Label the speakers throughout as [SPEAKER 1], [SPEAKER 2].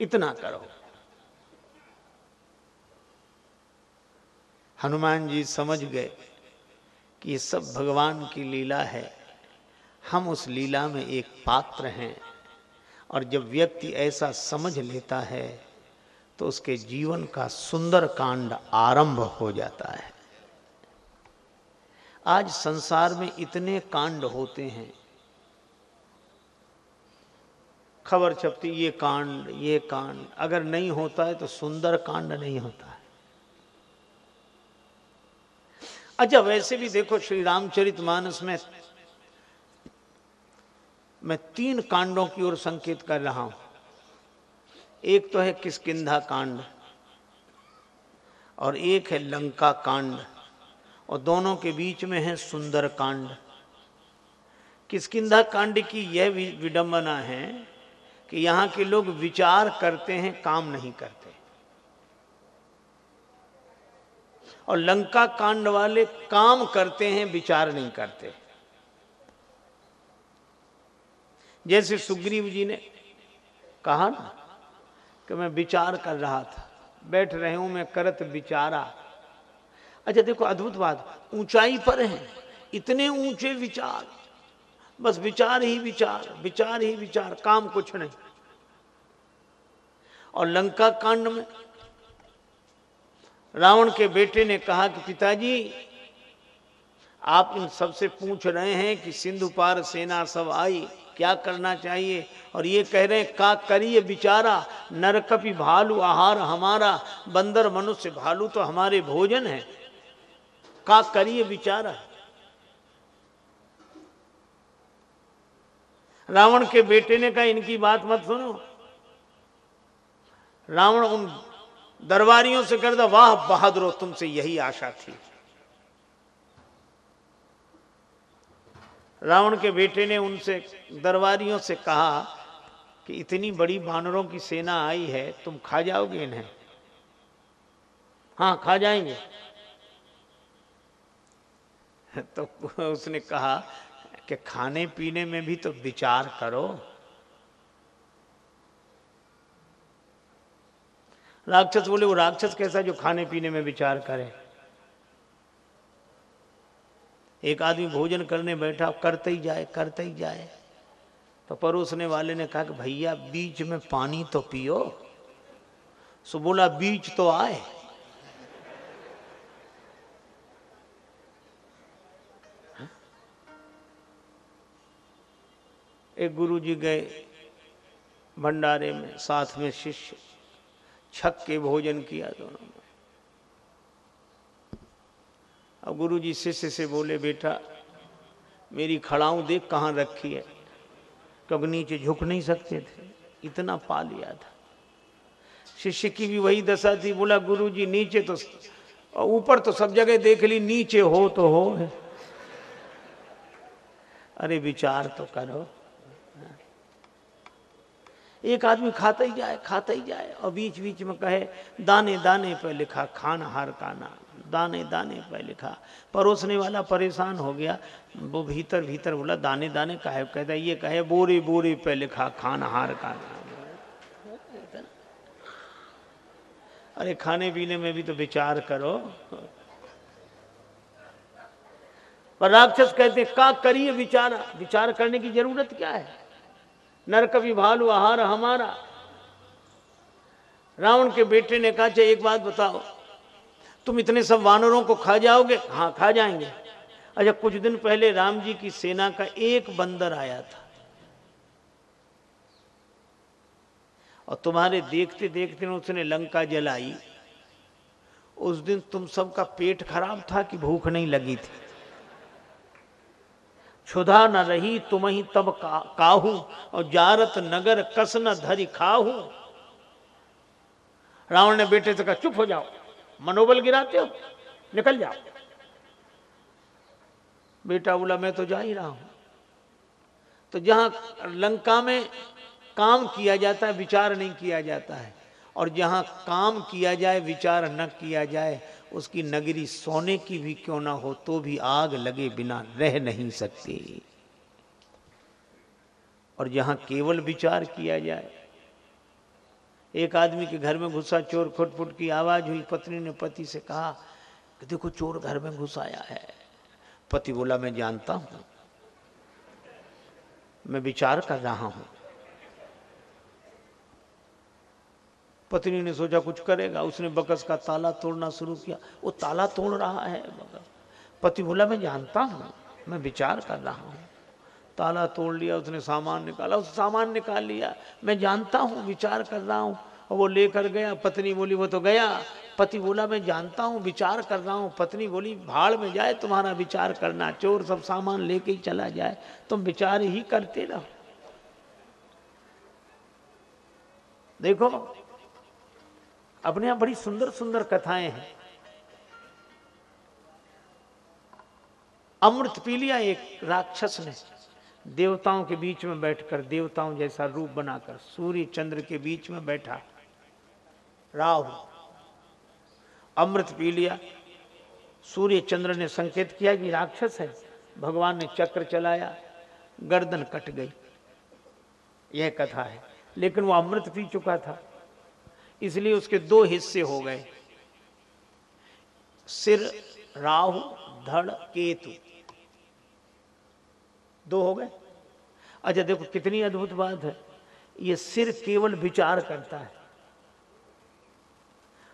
[SPEAKER 1] इतना करो। हनुमान जी समझ गए कि ये सब भगवान की लीला है। हम उस लीला में एक पात्र हैं और जब व्यक्ति ऐसा समझ लेता है तो उसके जीवन का सुंदर कांड आरंभ हो जाता है। आज संसार में इतने कांड होते हैं खबर छपती, ये कांड ये कांड। अगर नहीं होता है तो सुंदर कांड नहीं होता है। अच्छा वैसे भी देखो श्री रामचरित मानस में मैं तीन कांडों की ओर संकेत कर रहा हूँ। एक तो है किसकिंधा कांड और एक है लंका कांड और दोनों के बीच में है सुंदर कांड। किसकिंधा कांड की यह विडंबना है कि यहाँ के लोग विचार करते हैं, काम नहीं करते। और लंका कांड वाले काम करते हैं, विचार नहीं करते। जैसे सुग्रीव जी ने कहा ना कि मैं विचार कर रहा था, बैठ रहे हूँ, मैं करत विचारा। अच्छा देखो, अद्भुत बात, ऊंचाई पर है, इतने ऊँचे विचार। बस विचार ही विचार विचार ही विचार, काम कुछ नहीं। और लंका कांड में रावण के बेटे ने कहा कि पिताजी, आप इन सबसे पूछ रहे हैं कि सिंधु पार सेना सब आई, क्या करना चाहिए? और ये कह रहे हैं, का करिए बिचारा नरकपि भालू, आहार हमारा, बंदर मनुष्य भालू तो हमारे भोजन है। का करिए बिचारा? रावण के बेटे ने कहा, इनकी बात मत सुनो। रावण उन दरबारियों से कर वाह, बहादुर, तुमसे यही आशा थी। रावण के बेटे ने उनसे, दरबारियों से कहा कि, इतनी बड़ी बानरों की सेना आई है, तुम खा जाओगे इन्हें? हाँ खा जाएँगे। तो उसने कहा कि खाने पीने में भी तो विचार करो। राक्षस बोले, वो राक्षस कैसा जो खाने पीने में विचार करे? एक आदमी भोजन करने बैठा, करते ही जाए, करते ही जाए। तो परोसने वाले ने कहा कि, भैया, बीच में पानी तो पियो। सो बोला, बीच तो आए। एक गुरु जी गए भंडारे में, साथ में शिष्य। छक के भोजन किया दोनों ने। अब गुरु जी शिष्य से बोले, बेटा, मेरी खड़ाऊ देख कहाँ रखी है? क्योंकि नीचे झुक नहीं सकते थे। इतना पा लिया था। शिष्य की भी वही दशा थी। बोला गुरु जी नीचे तो ऊपर तो सब जगह देख ली, नीचे हो तो हो। अरे, विचार तो करो। एक आदमी खाता ही जाए, खाता ही जाए, और बीच बीच में कहे, दाने दाने पर लिखा, खान हार का नाम, दाने दाने पर लिखा। परोसने वाला परेशान हो गया। वो भीतर भीतर बोला, दाने दाने कहे कहता ये कहे बोरे बोरे पे लिखा, खान हार का नाम। अरे खाने पीने में भी तो विचार करो। पर राक्षस कहते का करिए विचार? विचार करने की ज़रूरत क्या है? नर कवि भालू आहार हमारा। रावण के बेटे ने कहा एक बात बताओ, तुम इतने सब वानरों को खा जाओगे? हाँ खा जाएँगे। अच्छा कुछ दिन पहले राम जी की सेना का एक बंदर आया था। और तुम्हारे देखते देखते उसने लंका जलाई। उस दिन तुम सबका पेट खराब था कि भूख नहीं लगी थी। क्षुधा न रही तुम ही तब का, काहू और जारत नगर कस न धरी खाहू। रावण ने बेटे से कहा चुप हो जाओ मनोबल गिराते हो निकल जाओ। बेटा बोला मैं तो जा ही रहा हूँ। तो जहाँ लंका में काम किया जाता है विचार नहीं किया जाता है और जहाँ काम किया जाए विचार न किया जाए उसकी नगरी सोने की भी क्यों ना हो तो भी आग लगे बिना रह नहीं सकती। और जहाँ केवल विचार किया जाए, एक आदमी के घर में घुसा, चोर खुटफुट की आवाज़ हुई, पत्नी ने पति से कहा, कि देखो, चोर घर में घुस आया है। पति बोला, मैं जानता हूँ, मैं विचार कर रहा हूँ। पत्नी ने सोचा कुछ करेगा, उसने बकस का ताला तोड़ना शुरू किया। वो ताला तोड़ रहा है, बकस। पति बोला, मैं जानता हूँ, मैं विचार कर रहा हूँ। ताला तोड़ लिया, उसने सामान निकाला, उस सामान निकाल लिया। मैं जानता हूँ, विचार कर रहा हूँ। वो लेकर गया, पत्नी बोली, वो तो गया। पति बोला, मैं जानता हूँ, विचार कर रहा हूँ। पत्नी बोली, भाड़ में जाए, तुम्हारा विचार करना, चोर सब सामान लेके ही चला जाए। तुम विचार ही करते रहो। देखो अपने यहाँ बड़ी सुंदर सुंदर कथाएँ हैं। अमृत पी लिया एक राक्षस ने, देवताओं के बीच में बैठकर, देवताओं जैसा रूप बनाकर, सूर्य चंद्र के बीच में बैठा। राहु, अमृत पी लिया। सूर्य चंद्र ने संकेत किया कि राक्षस है, भगवान ने चक्र चलाया, गर्दन कट गई। यह कथा है। लेकिन वो अमृत पी चुका था। इसलिए उसके दो हिस्से हो गए। सिर, राहु, धड़, केतु। दो हो गए। अच्छा देखो, कितनी अद्भुत बात है। ये सिर केवल विचार करता है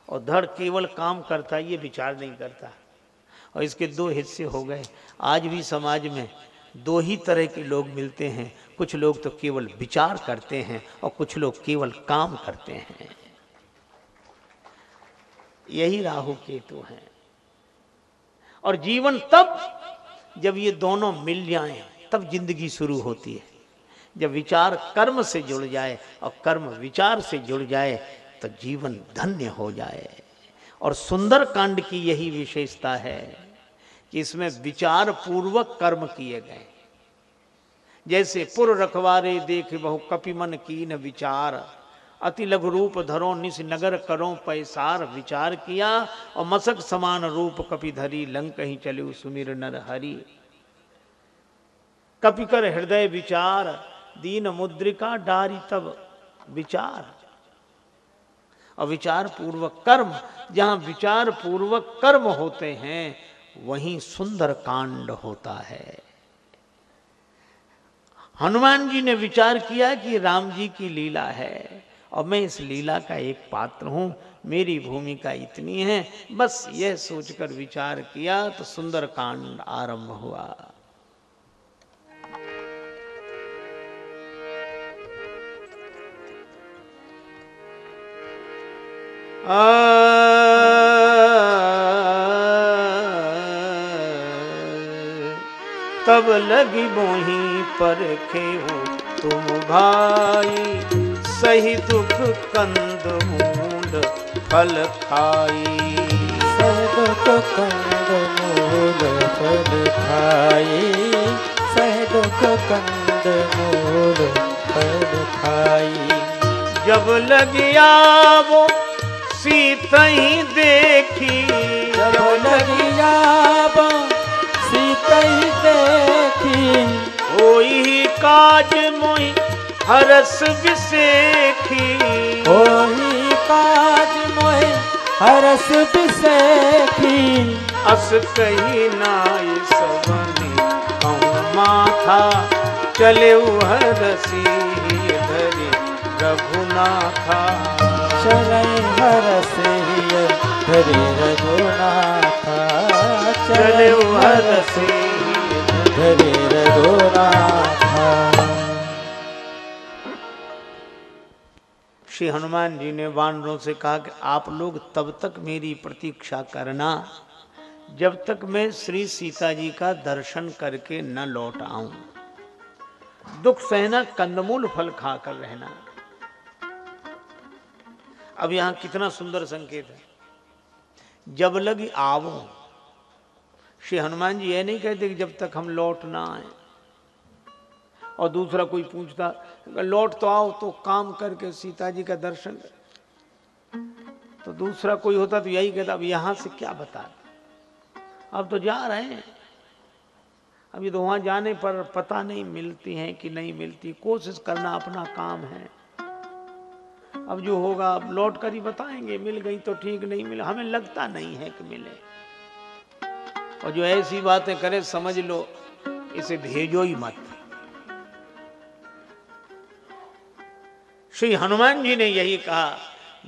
[SPEAKER 1] और धड़ केवल काम करता है, ये विचार नहीं करता। और इसके दो हिस्से हो गए। आज भी समाज में दो ही तरह के लोग मिलते हैं। कुछ लोग तो केवल विचार करते हैं और कुछ लोग केवल काम करते हैं। यही राहु केतु हैं। और जीवन तब, जब ये दोनों मिल जाएँ, तब ज़िंदगी शुरू होती है। जब विचार कर्म से जुड़ जाए और कर्म विचार से जुड़ जाए तो जीवन धन्य हो जाए। और सुंदर कांड की यही विशेषता है कि इसमें विचार पूर्वक कर्म किए गए। जैसे पुर रखवारे देख बहु कपिमन की न विचार अति लघु रूप धरो, निस नगर करो, पैसार विचार किया, और मसक समान रूप कपि धरी लंक ही चले सुमिर नर हरि। कपिकर हृदय विचार, दीन मुद्रिका डारी तब विचार। और विचार पूर्वक कर्म, जहाँ विचार पूर्वक कर्म होते हैं, वहीं सुंदर कांड होता है। हनुमान जी ने विचार किया कि राम जी की लीला है। और मैं इस लीला का एक पात्र हूँ, मेरी भूमिका इतनी है, बस यह सोचकर विचार किया तो सुंदर कांड आरंभ हुआ। तब लगी बोही पर खेऊ तुम भाई सही दुख कंद मूल फल खाई।
[SPEAKER 2] सही दुख कंद मूल फल खाई। सही दुख कंद मूल फल खाई।
[SPEAKER 1] जब लगिया वो सीता ही देखी।
[SPEAKER 2] जब लगिया सीता ही देखी।
[SPEAKER 1] होई काज मोई हरस
[SPEAKER 2] होई काज मोहि हरस बिसेखी।
[SPEAKER 1] अस कही नाई सबनी कहूँ माथा चले हरसी धरी रघुनाथा।
[SPEAKER 2] शरण हरस हरे रघुनाथा।
[SPEAKER 1] चले हरसी
[SPEAKER 2] हरे रघुनाथा।
[SPEAKER 1] श्री हनुमान जी ने वानरों से कहा कि आप लोग तब तक मेरी प्रतीक्षा करना, जब तक मैं श्री सीता जी का दर्शन करके न लौट आऊँ। दुख सहना, कंदमूल फल खाकर रहना। अब यहाँ कितना सुंदर संकेत है। जब लगी आवो। श्री हनुमान जी यह नहीं कहते कि जब तक हम लौट ना आए। और दूसरा कोई पूछता, लौट तो आओ तो काम करके सीता जी का दर्शन तो दूसरा कोई होता तो यही कहता, अब यहाँ से क्या बता? अब तो जा रहे हैं। अभी तो वहाँ जाने पर पता नहीं मिलती हैं कि नहीं मिलती। कोशिश करना अपना काम है। अब जो होगा, अब लौट कर ही बताएँगे, मिल गई तो ठीक, नहीं मिले। हमें लगता नहीं है कि मिले। और जो ऐसी बातें करे, समझ लो, इसे भेजो ही मत। श्री हनुमान जी ने यही कहा,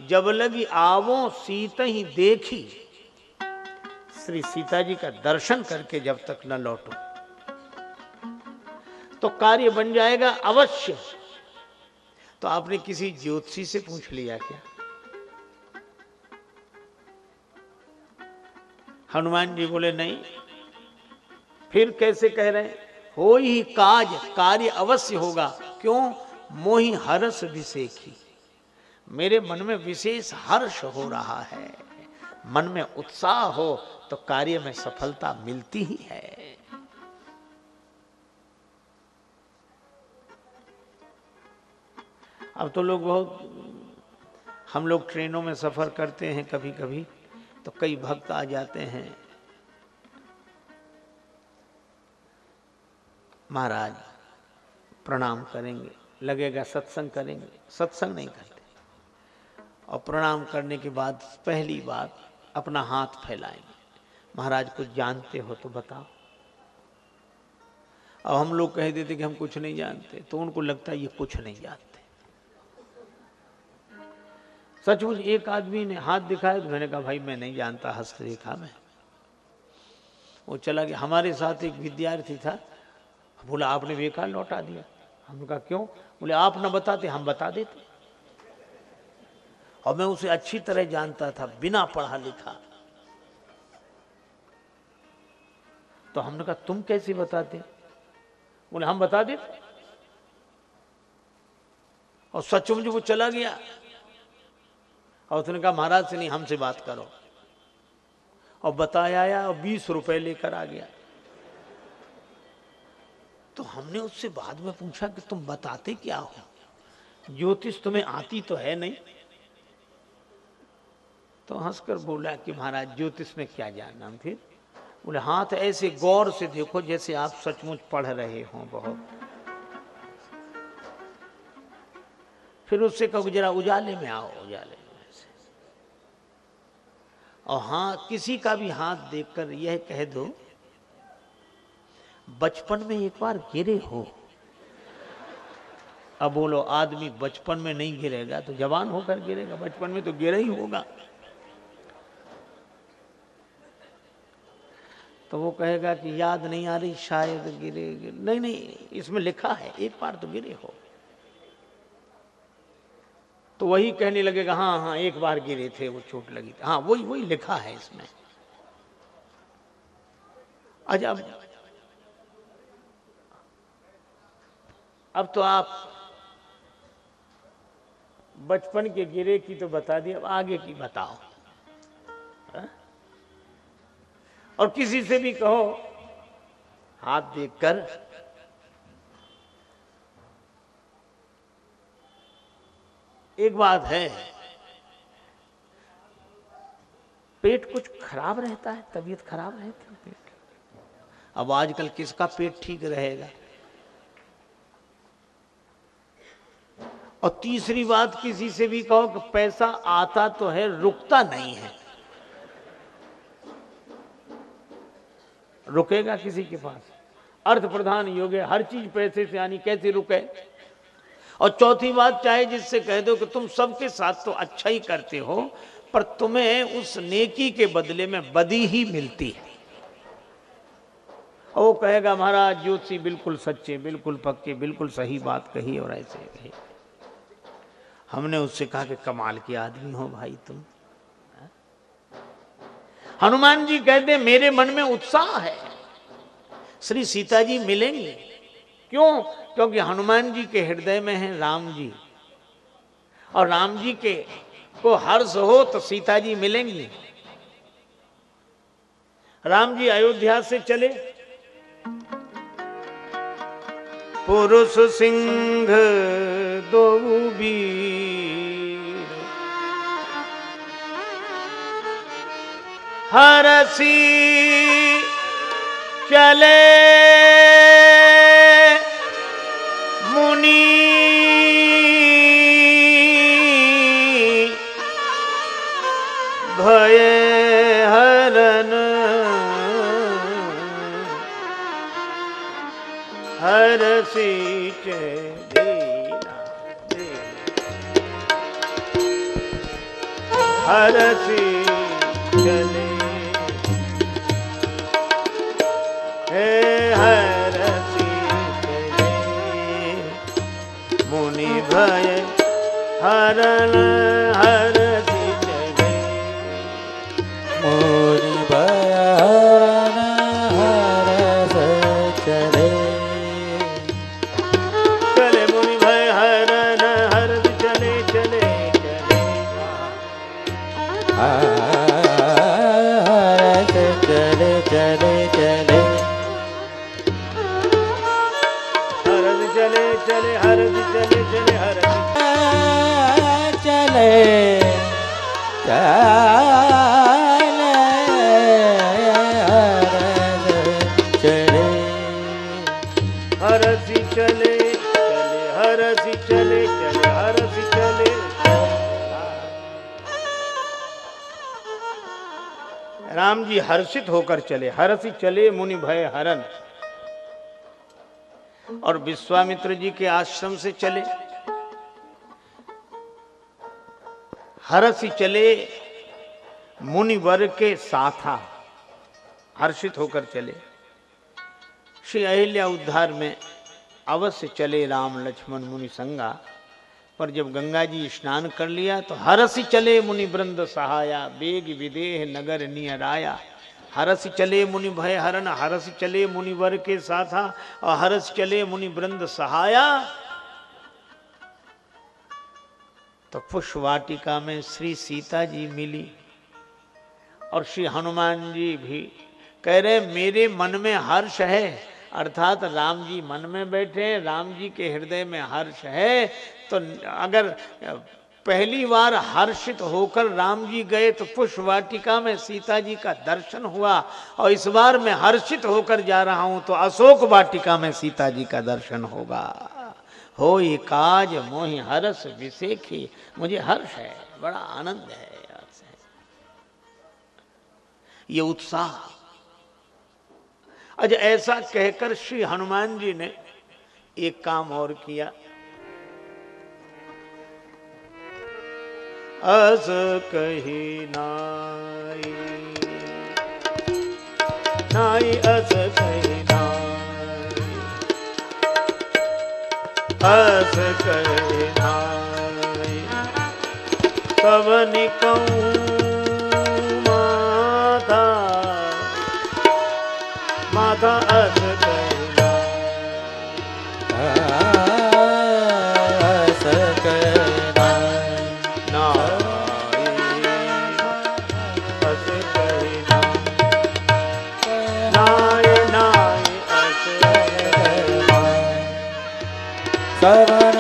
[SPEAKER 1] जब लगी आवो सीत ही देखी। श्री सीता जी का दर्शन करके जब तक न लौटो तो कार्य बन जाएगा अवश्य। तो आपने किसी ज्योतिषी से पूछ लिया क्या? हनुमान जी बोले, नहीं। फिर कैसे कह रहे हैं, हो ही काज, कार्य अवश्य होगा। क्यों? मोही हर्ष विशेखी मेरे मन में विशेष हर्ष हो रहा है। मन में उत्साह हो तो कार्य में सफलता मिलती ही है। अब तो लोग बहुत, हम लोग ट्रेनों में सफ़र करते हैं कभी कभी तो कई भक्त आ जाते हैं। महाराज, प्रणाम करेंगे। लगेगा, सत्संग करेंगे। सत्संग नहीं करते। और प्रणाम करने के बाद पहली बात अपना हाथ फैलाएँगे। महाराज, कुछ जानते हो तो बताओ। अब हम लोग कह देते कि हम कुछ नहीं जानते तो उनको लगता है ये कुछ नहीं जानते। सचमुच एक आदमी ने हाथ दिखाया तो मैंने कहा, भाई, मैं नहीं जानता हस्तरेखा में। वो चला गया। हमारे साथ एक विद्यार्थी था, बोला, आपने बेकार लौटा दिया? हमने कहा, क्यों? बोले, आप ना बताते, हम बता देते। और मैं उसे अच्छी तरह जानता था, बिना पढ़ा लिखा। तो हमने कहा, तुम कैसे बताते? बोले, हम बता देते। और सचमुच वो चला गया। और उसने कहा, महाराज से नहीं, हमसे बात करो। और बताया, आया, और बीस रुपए लेकर आ गया। तो हमने उससे बाद में पूछा कि तुम बताते क्या हो? ज्योतिष तुम्हें आती तो है नहीं। तो हंसकर बोला कि महाराज, ज्योतिष में क्या जानना फिर? बोले, हाथ ऐसे गौर से देखो जैसे आप सचमुच पढ़ रहे हो बहुत। फिर उससे कहो जरा उजाले में आओ, उजाले में से और हाँ किसी का भी हाथ देखकर यह कह दो बचपन में एक बार गिरे हो। अब बोलो, आदमी बचपन में नहीं गिरेगा तो जवान होकर गिरेगा, बचपन में तो गिरा ही होगा। तो वो कहेगा कि याद नहीं आ रही, शायद गिरे नहीं नहीं, इसमें लिखा है, एक बार तो गिरे हो। तो वही कहने लगेगा हाँ हाँ एक बार गिरे थे, वो चोट लगी थी। हाँ वही वही लिखा है इसमें। अच्छा अब तो आप बचपन के गिरे की तो बता दी, अब आगे की बताओ। हा? और किसी से भी कहो, हाथ देखकर एक बात है, पेट कुछ खराब रहता है, तबीयत खराब रहती है। अब आजकल किसका पेट ठीक रहेगा? और तीसरी बात किसी से भी कहो कि पैसा आता तो है, रुकता नहीं है। रुकेगा किसी के पास? अर्थ प्रधान योग है हर चीज़ पैसे से आनी, कैसे रुके? और चौथी बात चाहे जिससे कह दो कि तुम सबके साथ तो अच्छा ही करते हो, पर तुम्हें उस नेकी के बदले में बदी ही मिलती है। वो कहेगा, महाराज ज्योतिषी बिल्कुल सच्चे, बिल्कुल पक्के, बिल्कुल सही बात कही और ऐसे कही। हमने उससे कहा कि कमाल के आदमी हो भाई तुम। हनुमान जी कहते मेरे मन में उत्साह है। श्री सीता जी मिलेंगे। क्यों? क्योंकि हनुमान जी के हृदय में है राम जी। और राम जी के को हर्ष हो तो सीता जी मिलेंगी। राम जी अयोध्या से चले। पुरुष सिंह दो भी हरसी चले हर सीच दीना हर सी चले चले। चले हरद चले चले हरद चले चले हरद।
[SPEAKER 2] चले चले।
[SPEAKER 1] जी हर्षित होकर चले। हरसी चले मुनि भय हरन और विश्वामित्र जी के आश्रम से चले। हरसी चले मुनिवर के साथा। हर्षित होकर चले। श्री अहिल्या उद्धार में अवश्य चले राम लक्ष्मण मुनि संगा। पर जब गंगा जी स्नान कर लिया तो हरस चले मुनि वृंद सहाया, बेग विदेह नगर नियराया। हरस चले मुनि भय हरन, हरस चले मुनि वर के साथा, और हरस चले मुनि वृंद सहाया। तो पुष्प वाटिका में श्री सीता जी मिली, और श्री हनुमान जी भी कह रहे, मेरे मन में हर्ष है। अर्थात राम जी मन में बैठे राम जी के हृदय में हर्ष है। तो अगर पहली बार हर्षित होकर राम जी गए तो पुष्प वाटिका में सीता जी का दर्शन हुआ और इस बार मैं हर्षित होकर जा रहा हूँ तो अशोक वाटिका में सीता जी का दर्शन होगा। हो ये काज मोहि हर्ष विशेखी मुझे हर्ष है, बड़ा आनंद है ये उत्साह। अच्छा ऐसा कहकर श्री हनुमान जी ने एक काम और किया। अस कही नाई। नाई अस कही नाई। अस कही नाई। तब निकऊं माता। माता Bye-bye.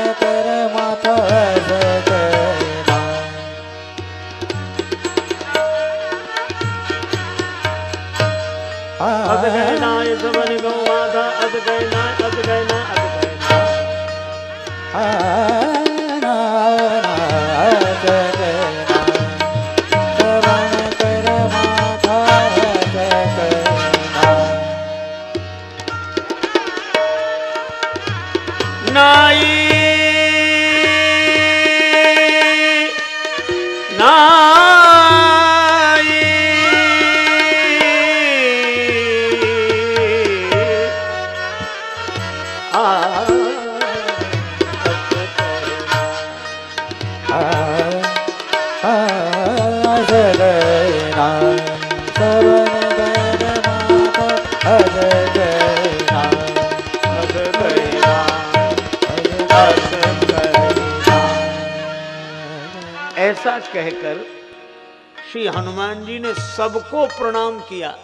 [SPEAKER 1] ऐसा कहकर श्री हनुमान जी ने सबको प्रणाम किया।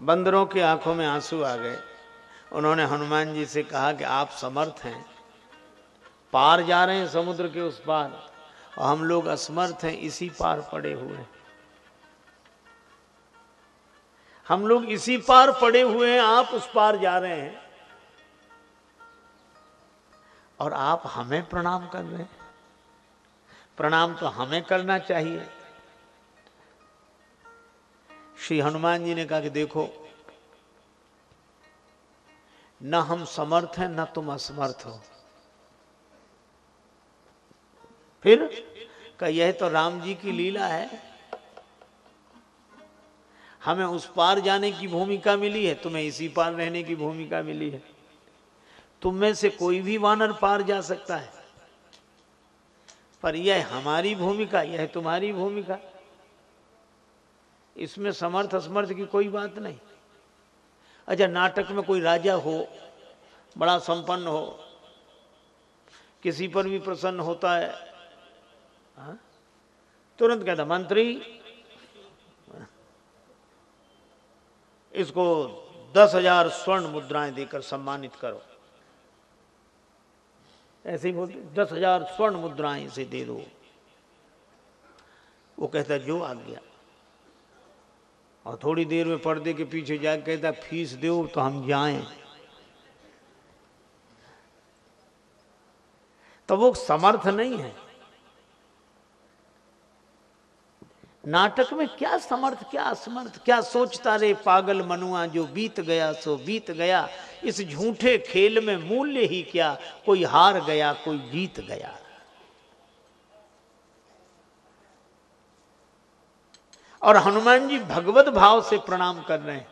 [SPEAKER 1] बंदरों की आँखों में आँसू आ गए। उन्होंने हनुमान जी से कहा कि आप समर्थ हैं। पार जा रहे हैं समुद्र के उस पार। और हम लोग असमर्थ हैं, इसी पार पड़े हुए हैं। हम लोग इसी पार पड़े हुए हैं, आप उस पार जा रहे हैं। और आप हमें प्रणाम कर रहे हैं। प्रणाम तो हमें करना चाहिए। श्री हनुमान जी ने कहा कि देखो, न हम समर्थ हैं, न तुम असमर्थ हो। फिर का यह तो राम जी की लीला है। हमें उस पार जाने की भूमिका मिली है, तुम्हें इसी पार रहने की भूमिका मिली है। तुम में से कोई भी वानर पार जा सकता है। पर यह हमारी भूमिका, यह तुम्हारी भूमिका। इसमें समर्थ असमर्थ की कोई बात नहीं। अच्छा नाटक में कोई राजा हो, बड़ा संपन्न हो, किसी पर भी प्रसन्न होता है हाँ? तुरंत कहता, मंत्री, इसको दस हज़ार स्वर्ण मुद्राएँ देकर सम्मानित करो। ऐसे ही बोलते, दस हज़ार स्वर्ण मुद्राएँ से दे दो। वो कहता, जो आ गया और थोड़ी देर में पर्दे के पीछे जाकर कहता, फ़ीस दो तो हम जाएँ। तो वो समर्थ नहीं है। नाटक में क्या समर्थ, क्या असमर्थ, क्या सोचता रे पागल मनुआ जो बीत गया सो बीत गया। इस झूठे खेल में मूल्य ही क्या, कोई हार गया, कोई जीत गया। और हनुमान जी भगवत भाव से प्रणाम कर रहे हैं।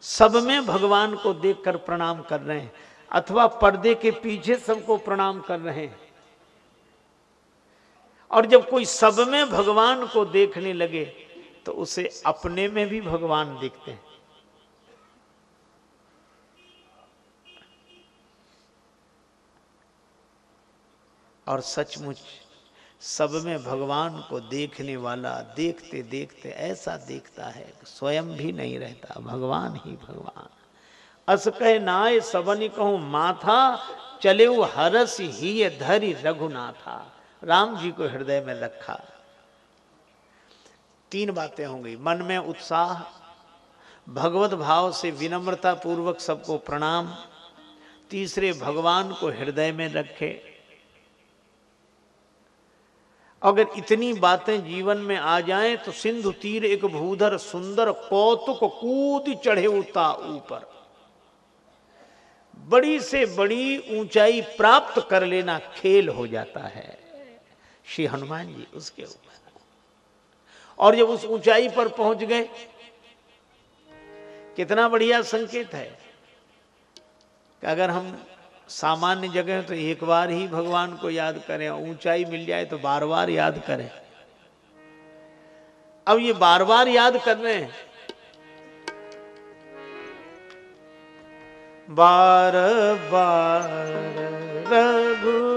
[SPEAKER 1] सब में भगवान को देखकर प्रणाम कर रहे हैं। अथवा पर्दे के पीछे सबको प्रणाम कर रहे हैं। और जब कोई सब में भगवान को देखने लगे तो उसे अपने में भी भगवान दिखते हैं। और सचमुच, सब में भगवान को देखने वाला देखते देखते ऐसा देखता है, स्वयं भी नहीं रहता, भगवान ही भगवान। अस कह नाय, सबनी कहूँ, माथा चले हरस ही धरी रघुनाथा। राम जी को हृदय में रखा तीन बातें होंगी। मन में उत्साह, भगवत भाव से विनम्रता पूर्वक सबको प्रणाम, तीसरे भगवान को हृदय में रखे। अगर इतनी बातें जीवन में आ जाएँ तो सिंधु तीर एक भूधर सुंदर कौतुक कूद चढ़े उता ऊपर। बड़ी से बड़ी ऊंचाई प्राप्त कर लेना खेल हो जाता है। श्री हनुमान जी उसके ऊपर। और जब उस ऊंचाई पर पहुँच गए, कितना बढ़िया संकेत है कि अगर हम सामान्य जगह तो एक बार ही भगवान को याद करें, ऊंचाई मिल जाए तो बार बार याद करें। अब ये बार बार याद कर रहे हैं। बार बार रघुबीर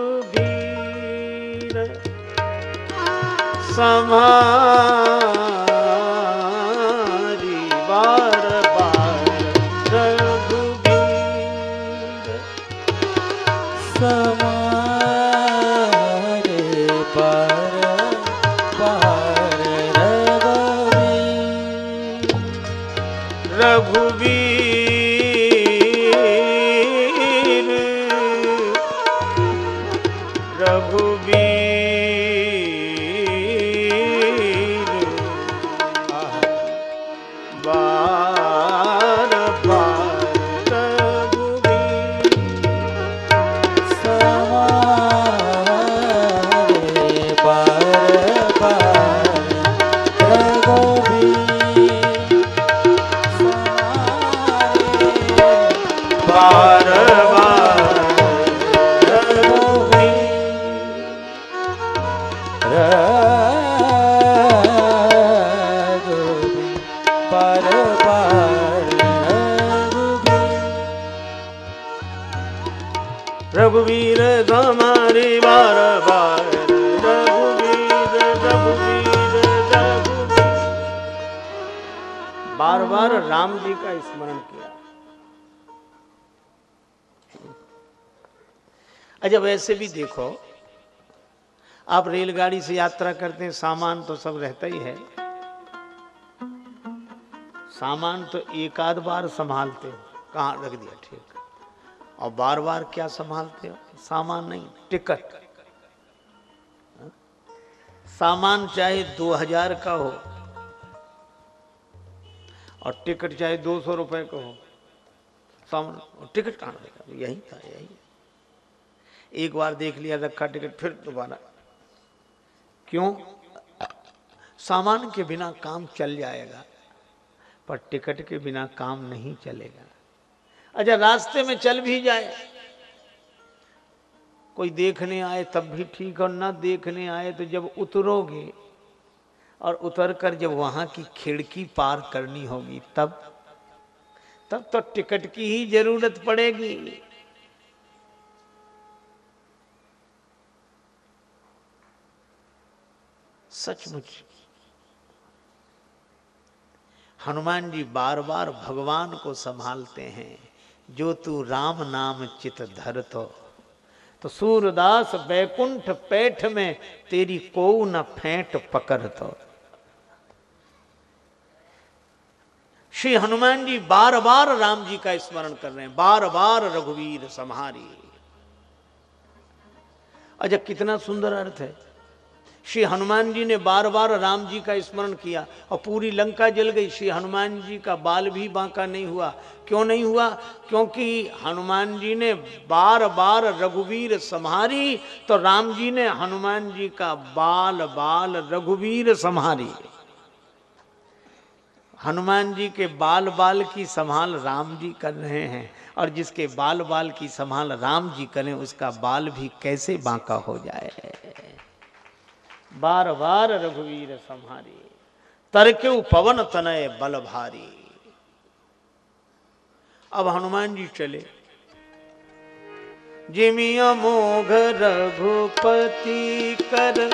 [SPEAKER 1] समारी बार बार रघुबीर
[SPEAKER 2] समारे रघुवीर
[SPEAKER 1] रघुवीर। रघुवीर। स्मरण किया। अच्छा वैसे भी देखो, आप रेलगाड़ी से यात्रा करते हैं, सामान तो सब रहता ही है। सामान तो एक आध बार संभालते हो, कहाँ रख दिया, ठीक। और बार बार क्या संभालते हो? सामान नहीं, टिकट। हाँ? सामान चाहे दो हज़ार का हो और टिकट चाहे दो सौ रुपए का हो, सामान टिकट कहाँ देगा यही था, यही एक बार देख लिया, रखा टिकट, फिर दोबारा। क्यों? सामान के बिना काम चल जाएगा, पर टिकट के बिना काम नहीं चलेगा। अच्छा रास्ते में चल भी जाए। कोई देखने आए तब भी ठीक, और ना देखने आए तो जब उतरोगे और उतर कर जब वहाँ की खिड़की पार करनी होगी तब तब तो टिकट की ही ज़रूरत पड़ेगी। सचमुच। हनुमान जी बार बार भगवान को संभालते हैं, जो तू राम नाम चित धर तो तो सूरदास बैकुंठ पैठ में तेरी को न फेंट पकड़ तो श्री हनुमान जी बार बार राम जी का स्मरण कर रहे हैं। बार बार रघुवीर संहारी। अच्छा कितना सुंदर अर्थ है। श्री हनुमान जी ने बार बार राम जी का स्मरण किया और पूरी लंका जल गई। श्री हनुमान जी का बाल भी बांका नहीं हुआ। क्यों नहीं हुआ? क्योंकि हनुमान जी ने बार बार रघुवीर संहारी तो राम जी ने हनुमान जी का बाल बाल रघुवीर संहारी। हनुमान जी के बाल बाल की संभाल राम जी कर रहे हैं और जिसके बाल बाल की संभाल राम जी करें, उसका बाल भी कैसे बांका हो जाए? बार बार रघुवीर संहारी, तरक्यु पवन तनय बल भारी। अब हनुमान जी चले। जिमिया मोघ रघुपति कर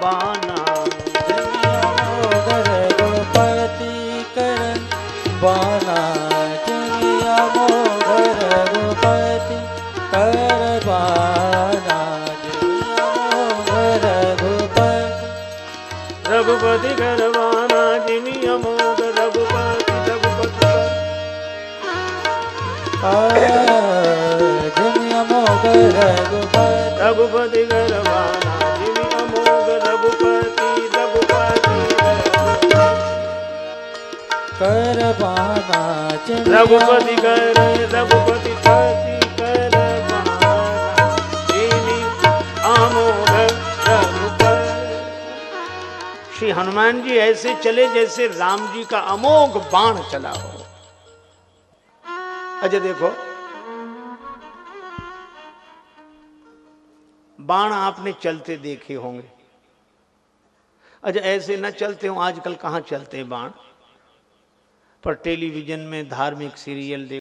[SPEAKER 1] बाना।
[SPEAKER 2] रघुपति कर बाना जमिया मोघ रघुपति कर बाना रघुपति।
[SPEAKER 1] रघुपति कर बाना जिमिया मोघ रघुपति रघुपति। कर बाना
[SPEAKER 2] कर बाना
[SPEAKER 1] रघुपति कर, रघुपति पति श्री हनुमान जी ऐसे चले जैसे राम जी का अमोघ बाण चला हो। अजय देखो, बाण आपने चलते देखे होंगे। अच्छा ऐसे न चलते हो, आजकल कहाँ चलते हैं बाण? पर टेलीविज़न में धार्मिक सीरियल देख